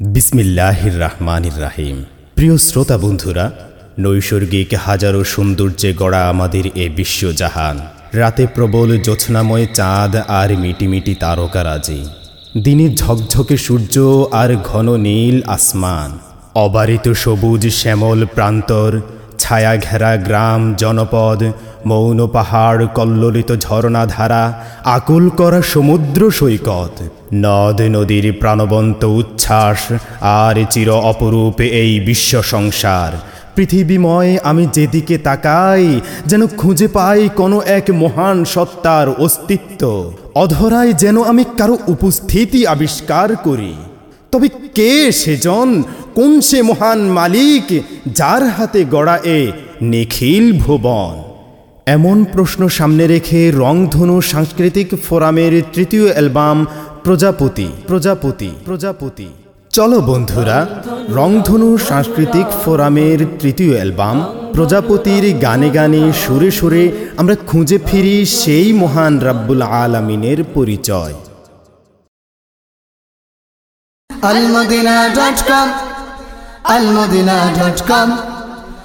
বিসমিল্লাহির রহমানির রাহিম প্রিয় শ্রোতা বন্ধুরা, নৈসর্গিক হাজারো সৌন্দর্যে গড়া আমাদের এ বিশ্বজাহান। রাতে প্রবল জ্যোৎস্নাময় চাঁদ আর মিটিমিটি তারকারাজি। দিনে ঝকঝকে সূর্য আর ঘন নীল আসমান। অবারিত সবুজ শ্যামল প্রান্তর ছায়া ঘেরা গ্রাম, জনপদ, মৌন পাহাড়, কল্লোলিত ঝর্ণাধারা আকুল করা সমুদ্র সৈকত, নদ, নদীর প্রাণবন্ত উচ্ছ্বাস, আর চির অপরূপ এই বিশ্ব সংসার। পৃথিবীময় আমি যেদিকে তাকাই, যেন খুঁজে পাই কোনো এক মহান সত্তার অস্তিত্ব। অধরায় যেন আমি কারও উপস্থিতি আবিষ্কার করি। তবে কে সেজন? কোন সে মহান মালিক যার হাতে গড়া এ নিখিল ভুবন? এমন প্রশ্ন সামনে রেখে রংধনু সাংস্কৃতিক ফোরামের তৃতীয় অ্যালবাম প্রজাপতি প্রজাপতি প্রজাপতি। চলো বন্ধুরা, রংধনু সাংস্কৃতিক ফোরামের তৃতীয় অ্যালবাম প্রজাপতির গানে গানে সুরে সুরে আমরা খুঁজে ফিরি সেই মহান রাব্বুল আলামিনের পরিচয়। almadina.com almadina.com